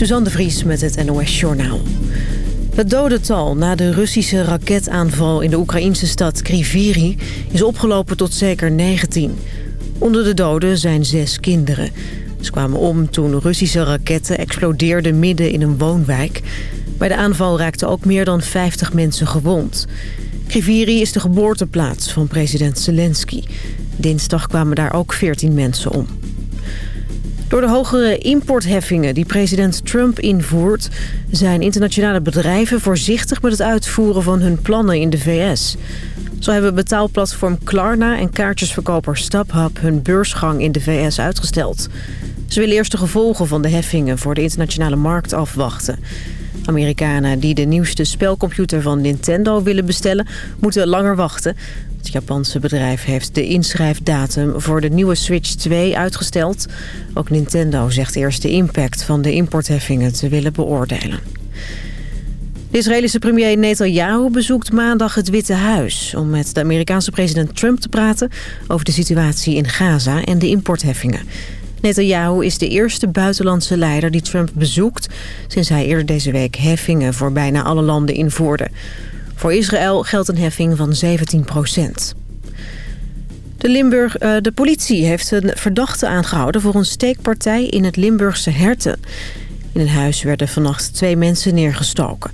Suzanne de Vries met het NOS Journaal. Het dodental na de Russische raketaanval in de Oekraïnse stad Kriviri... is opgelopen tot zeker 19. Onder de doden zijn zes kinderen. Ze kwamen om toen Russische raketten explodeerden midden in een woonwijk. Bij de aanval raakten ook meer dan 50 mensen gewond. Kriviri is de geboorteplaats van president Zelensky. Dinsdag kwamen daar ook 14 mensen om. Door de hogere importheffingen die president Trump invoert... zijn internationale bedrijven voorzichtig met het uitvoeren van hun plannen in de VS. Zo hebben betaalplatform Klarna en kaartjesverkoper StubHub hun beursgang in de VS uitgesteld. Ze willen eerst de gevolgen van de heffingen voor de internationale markt afwachten. Amerikanen die de nieuwste spelcomputer van Nintendo willen bestellen... moeten langer wachten. Het Japanse bedrijf heeft de inschrijfdatum voor de nieuwe Switch 2 uitgesteld. Ook Nintendo zegt eerst de impact van de importheffingen te willen beoordelen. De Israëlische premier Netanyahu bezoekt maandag het Witte Huis... om met de Amerikaanse president Trump te praten over de situatie in Gaza en de importheffingen. Netanyahu is de eerste buitenlandse leider die Trump bezoekt... sinds hij eerder deze week heffingen voor bijna alle landen invoerde. Voor Israël geldt een heffing van 17 procent. De, Limburg, uh, de politie heeft een verdachte aangehouden voor een steekpartij in het Limburgse Herten. In een huis werden vannacht twee mensen neergestoken.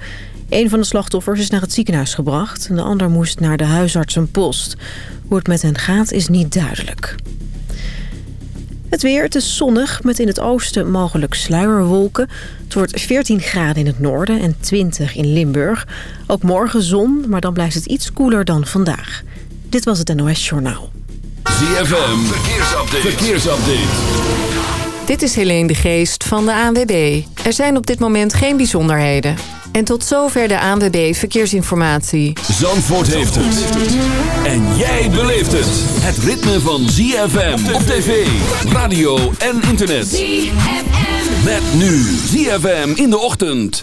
Een van de slachtoffers is naar het ziekenhuis gebracht... en de ander moest naar de huisartsenpost. Hoe het met hen gaat is niet duidelijk. Het weer, het is zonnig met in het oosten mogelijk sluierwolken. Het wordt 14 graden in het noorden en 20 in Limburg. Ook morgen zon, maar dan blijft het iets koeler dan vandaag. Dit was het NOS Journaal. ZFM, verkeersupdate. verkeersupdate. Dit is Helene de Geest van de ANWB. Er zijn op dit moment geen bijzonderheden. En tot zover de ANWB Verkeersinformatie. Zandvoort heeft het. En jij beleeft het. Het ritme van ZFM op tv, radio en internet. ZFM. Met nu ZFM in de ochtend.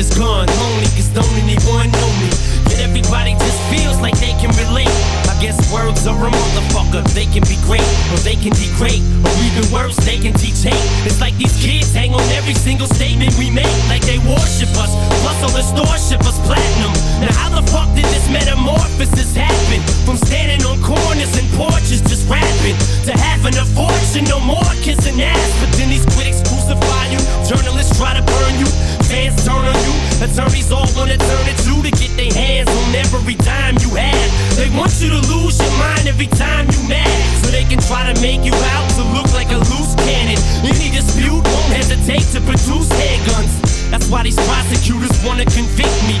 is gone, lonely, cause don't anyone know me. Yet everybody just feels like they can relate. I guess worlds are a motherfucker. They can be great, or they can degrade, or even worse, they can teach hate. It's like these kids hang on every single statement we make, like they worship us. Plus, all the store ship us platinum. Now, how the fuck did this metamorphosis happen? From standing on corners and porches just rapping to having a fortune, no more kissing ass. But then these critics crucify you. Journalists try to burn you. Fans turn on you. Attorneys all wanna turn at you to get their hands on every dime you have. They want you to lose your mind every time you mad. So they can try to make you out to look like a loose cannon. Any dispute won't hesitate to produce handguns. That's why these prosecutors wanna convict me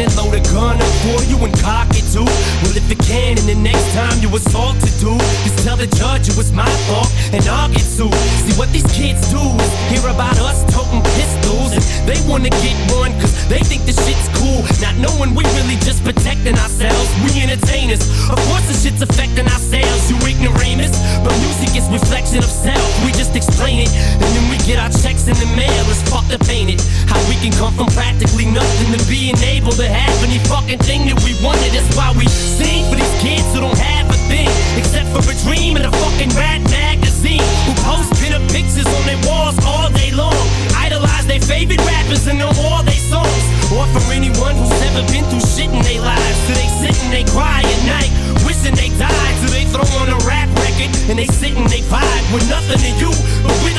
And load a gun up for you and cock it too. Well, if it can, and the next time you assault to do, just tell the judge it was my fault, and I'll get sued. See what these kids do is hear about us toting pistols, and they wanna get one, cause they think the shit's cool. Not knowing we really just protecting ourselves. We entertainers. Of course, the shit's affecting our sales, you ignoramus. But music is reflection of self. To being able to have any fucking thing that we wanted. That's why we sing for these kids who don't have a thing except for a dream and a fucking rat magazine. Who post pinup pictures on their walls all day long. Idolize their favorite rappers and know all their songs. Or for anyone who's never been through shit in their lives. So they sit and they cry at night, wishing they died. So they throw on a rap record and they sit and they vibe with nothing to you,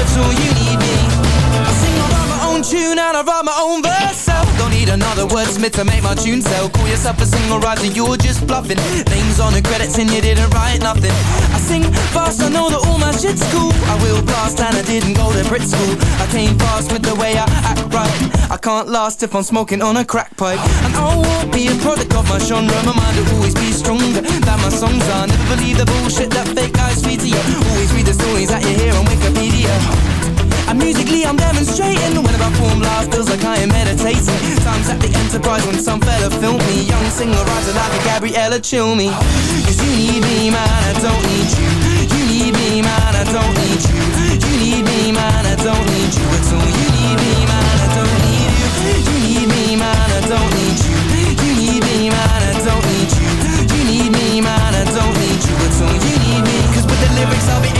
at all. You need me. I sing, write my own tune and I write my own verse. so Don't need another wordsmith to make my tune sell. Call yourself a single writer, you're just bluffing. Names on the credits and you didn't write nothing. I sing fast, I know that all shit's cool. I will blast and I didn't go to Brit school. I came fast with the way I act right. I can't last if I'm smoking on a crack pipe. And I won't be a product of my genre. My mind will always be stronger than my songs are. Never believe the bullshit that fake guys feed to you. Always read the stories that you hear on Wikipedia. And musically I'm demonstrating When I perform live feels like I am meditating Times at the Enterprise when some fella filmed me Young singer writer like a Gabriella Cilmi. Cause you need me man, I don't need You need me man, I don't need you. You need me man, I don't need you at all. You need me man, I don't need you. You need me man, I don't need you. You need me man, I don't need you. You need me man, I don't need you at all. You need me Cause with the lyrics I'll be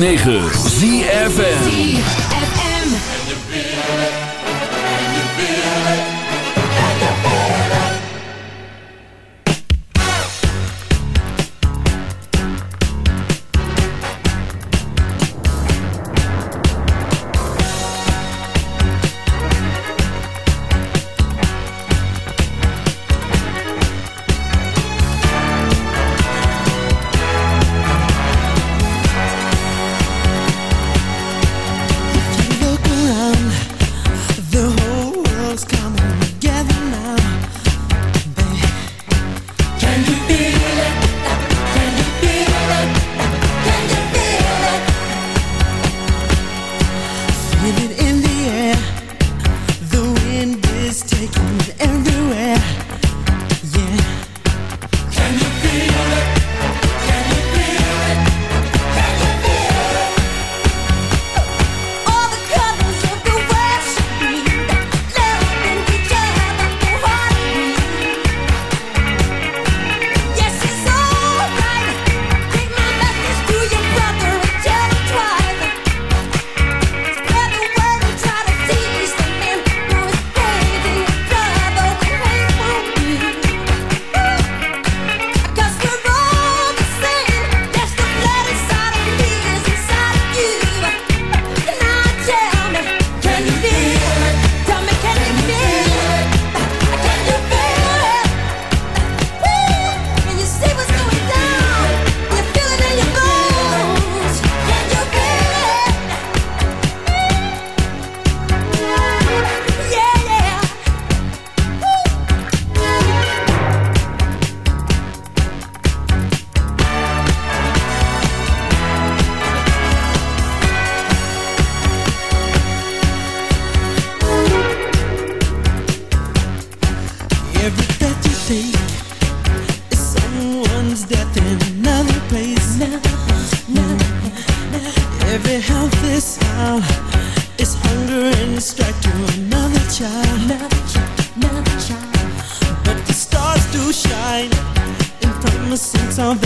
9.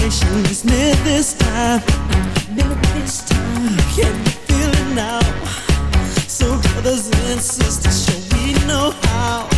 It's near this time. Near this time. Can you feel it now? So brothers and sisters, shall we know how.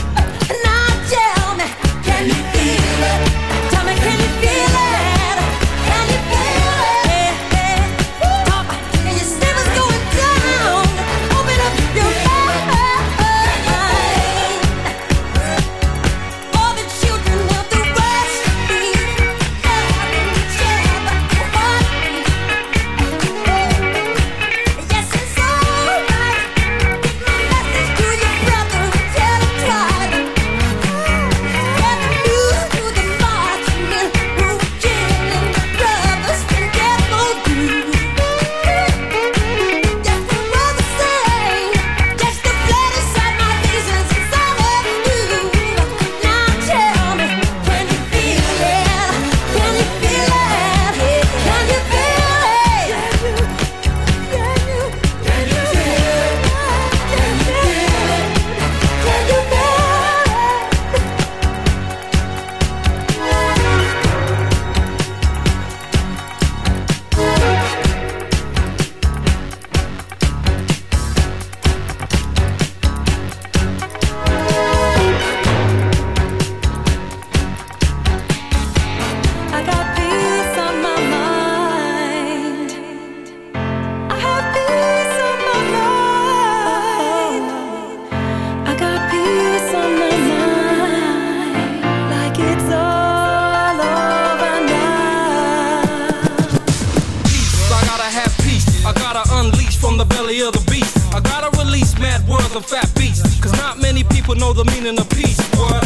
Cause not many people know the meaning of peace. What?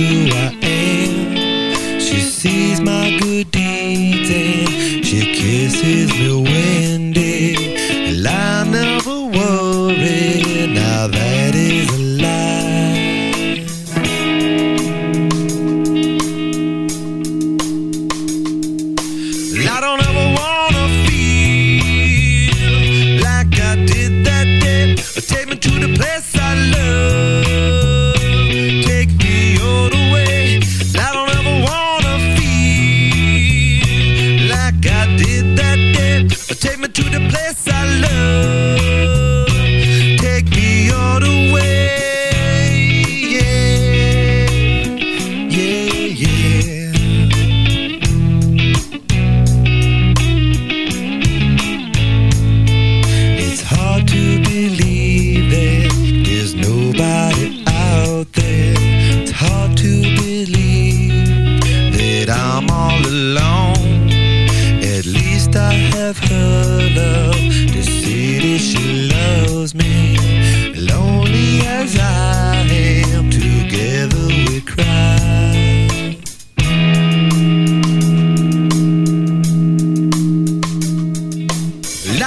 you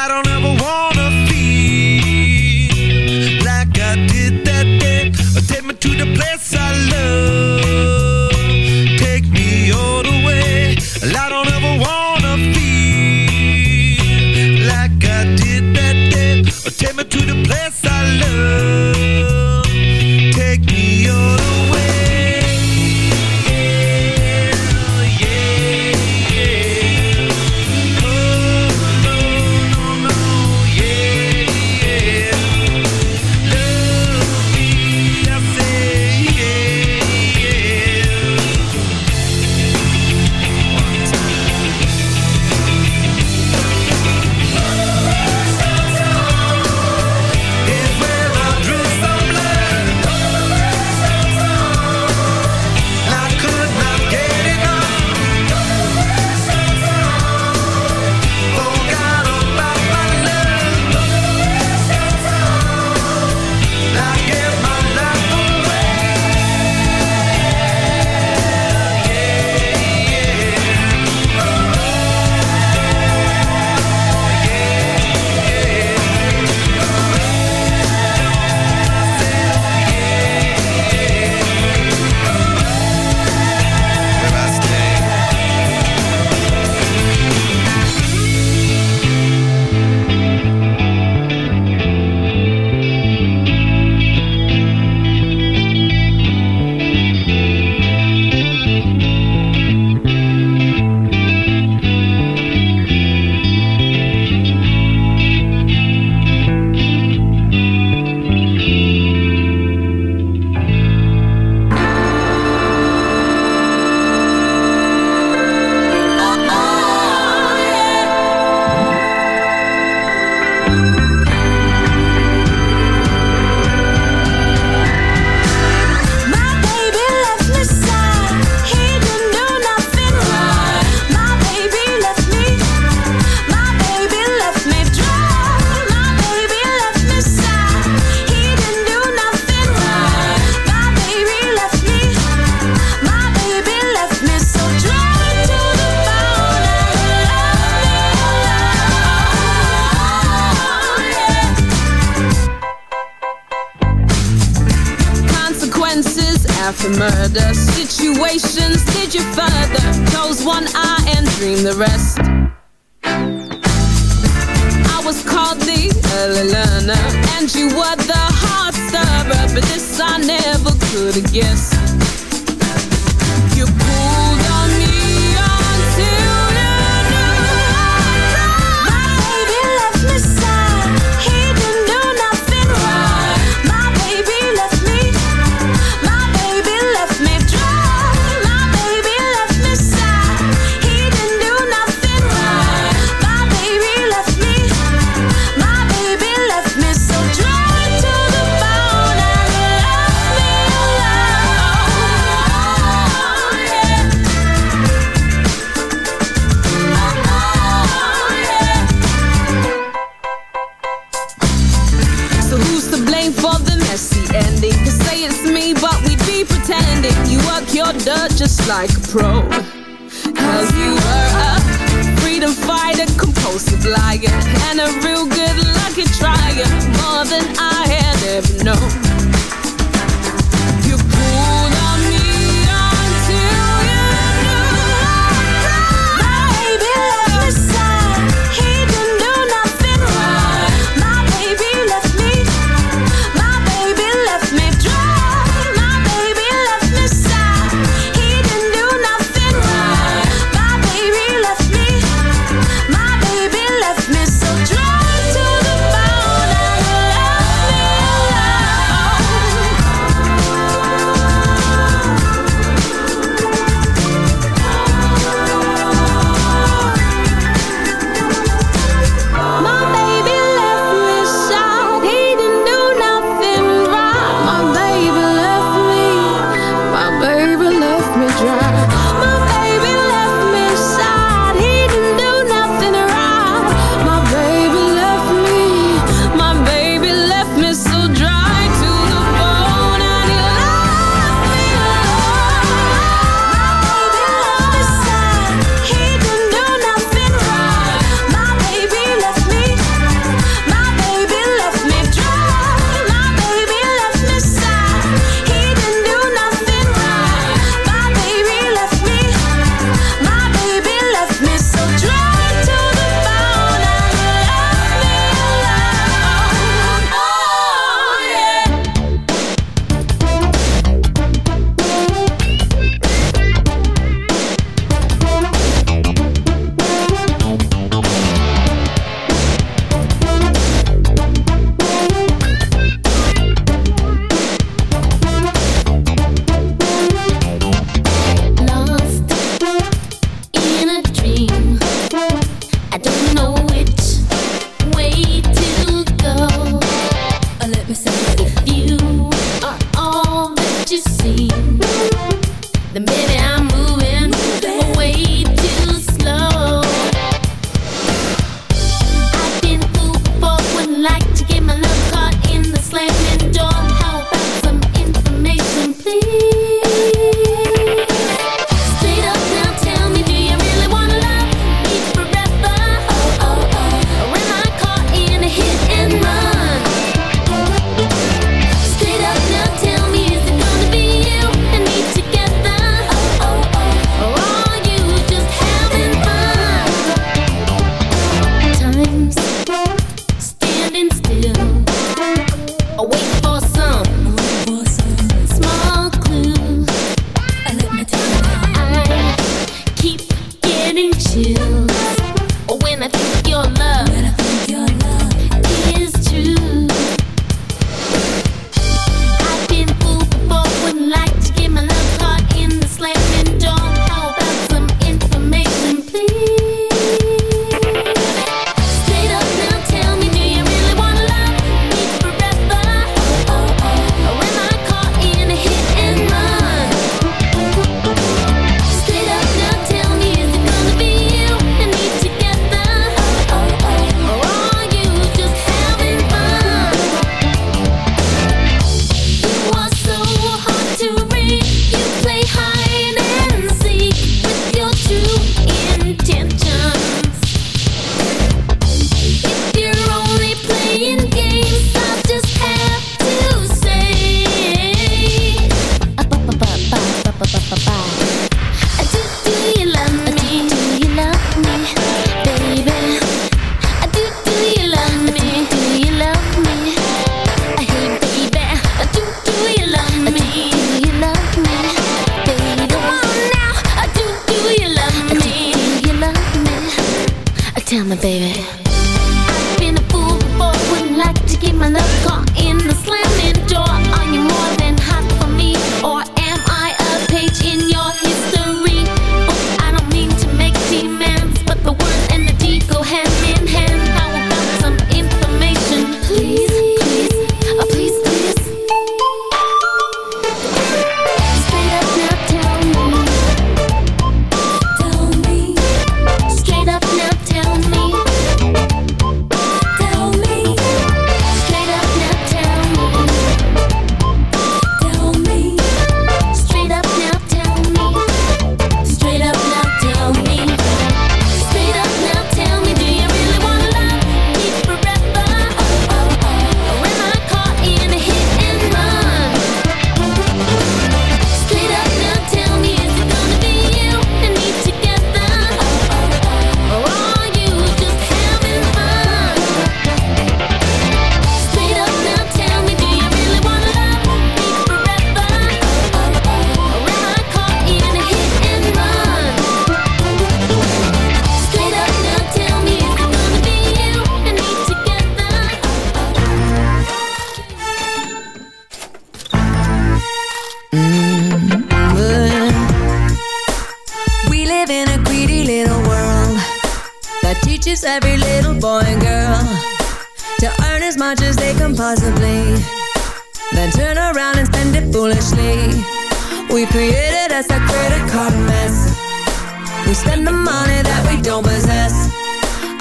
I don't know lion and a real good lucky tryer, more than I had ever known. every little boy and girl to earn as much as they can possibly, then turn around and spend it foolishly. We created us a credit card mess. We spend the money that we don't possess.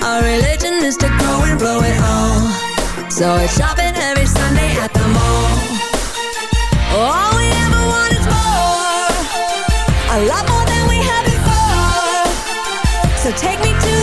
Our religion is to grow and blow it all. So it's shopping every Sunday at the mall. All we ever want is more. A lot more than we had before. So take me to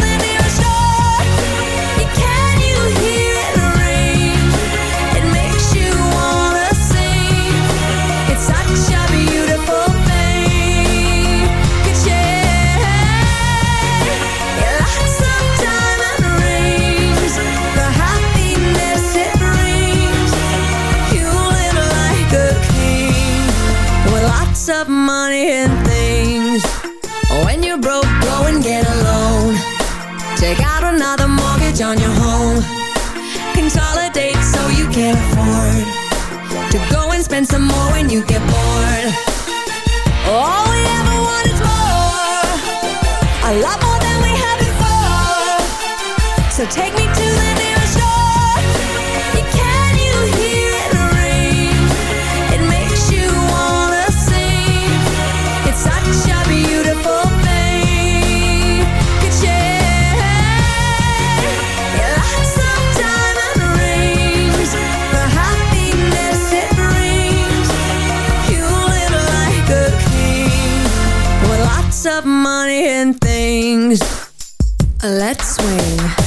Let's swing.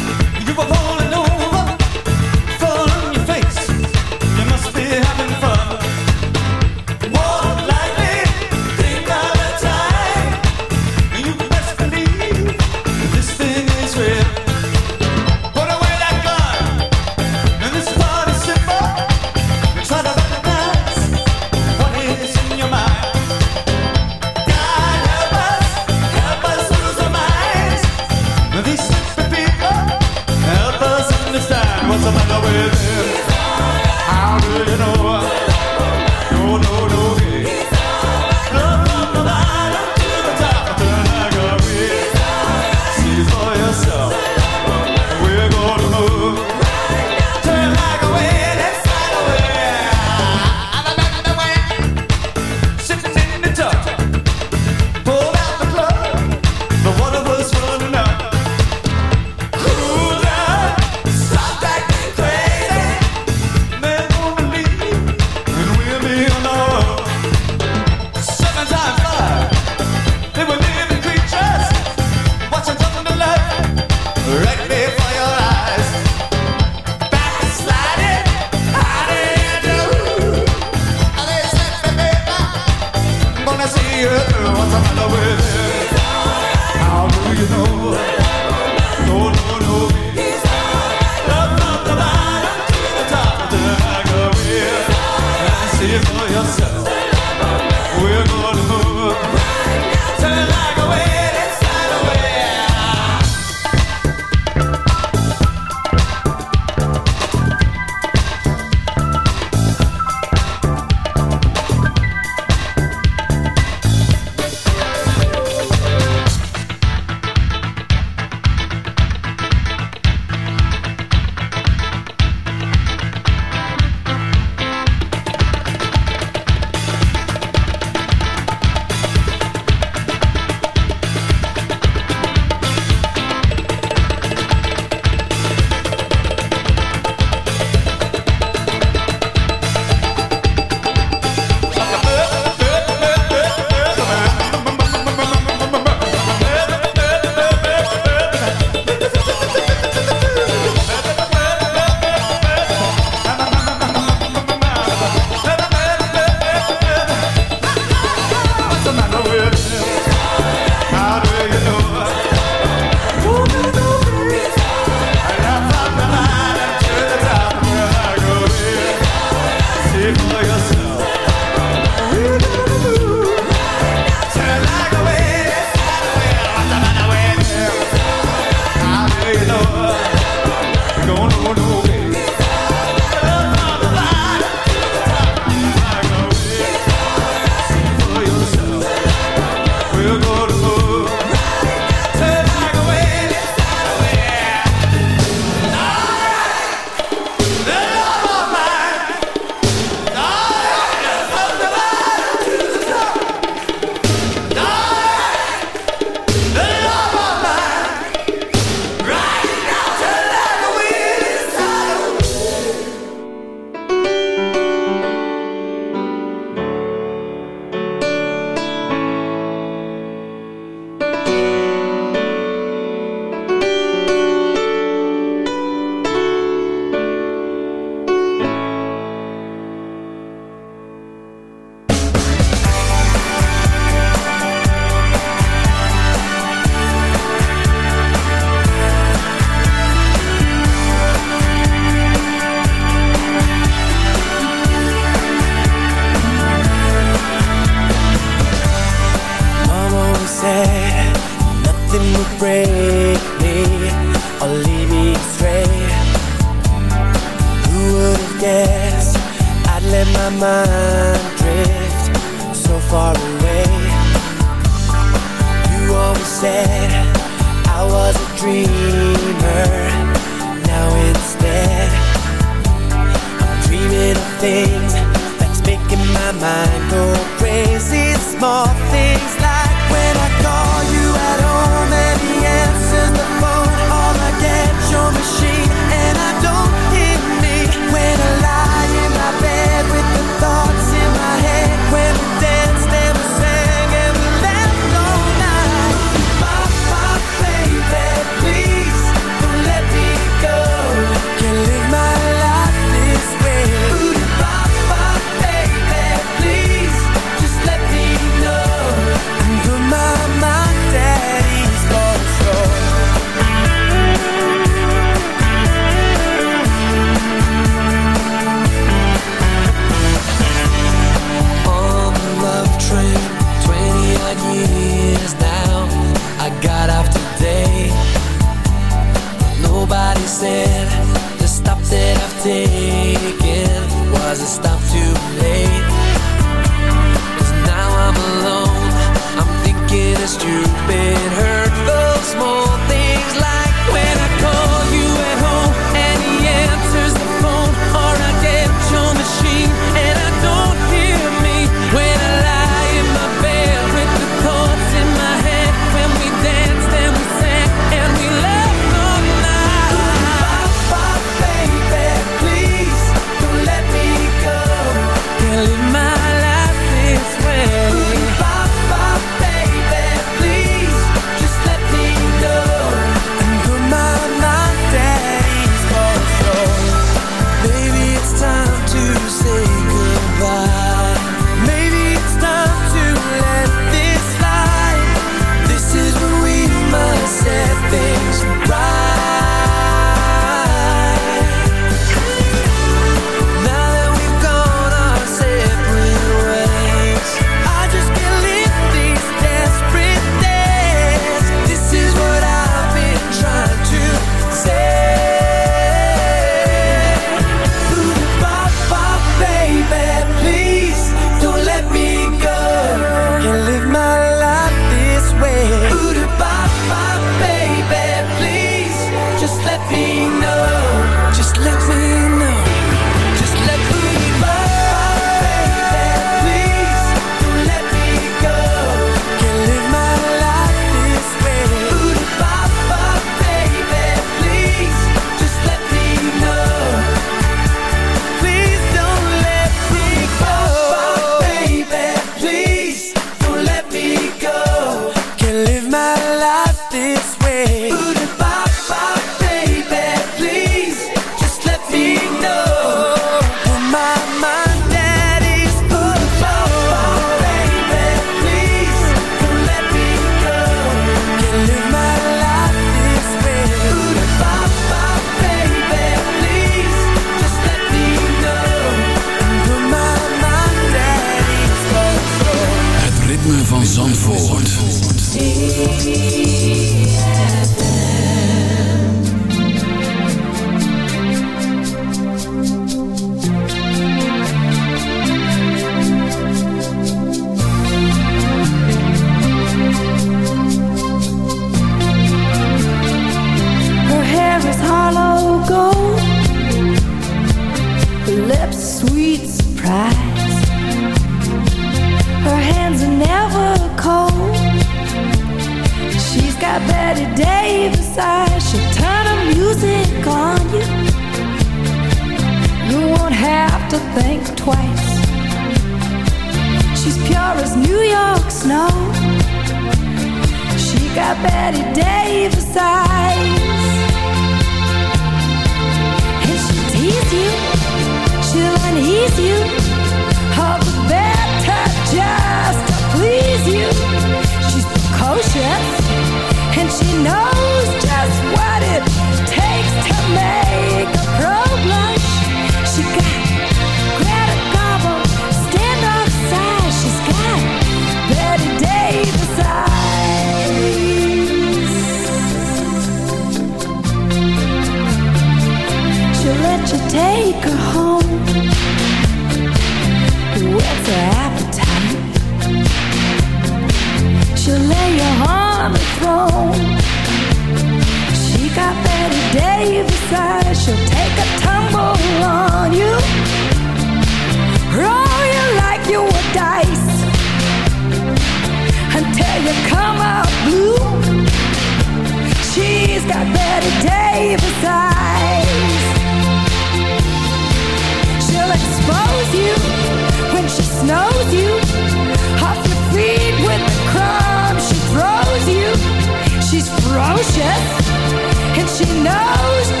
She knows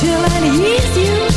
she'll unease you,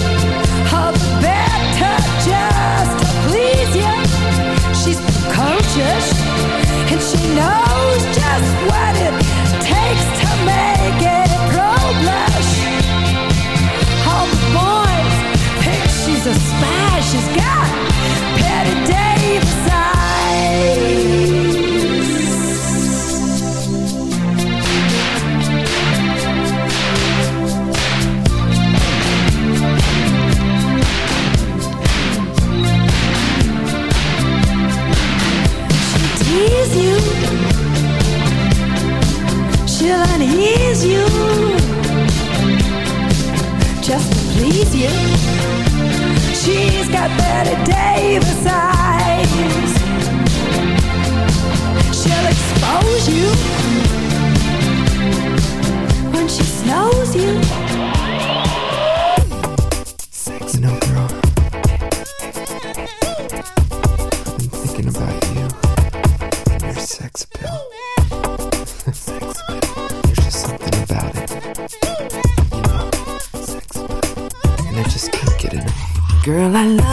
Bette Davis eyes. She'll expose you. When she snows you. You know, girl, I've been thinking about you and your sex appeal. sex appeal. There's just something about it. You know, sex appeal. And I just can't get enough. Girl, I love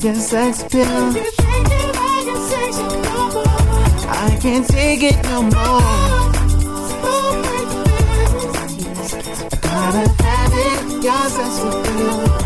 Your sex appeal. I can't take it no more. I gotta have it. Your sex appeal.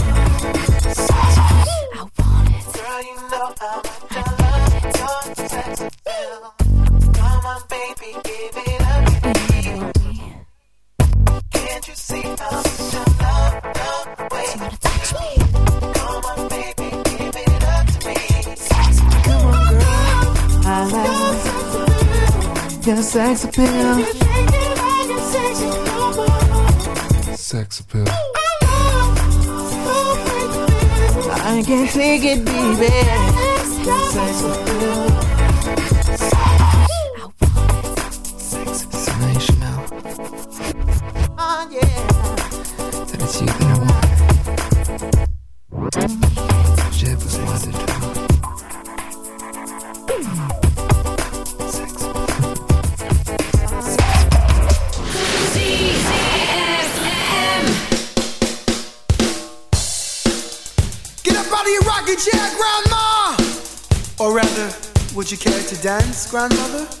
Take it, baby. Oh, yeah. That it's you that I want. J'ai besoin de to dance, Grandmother?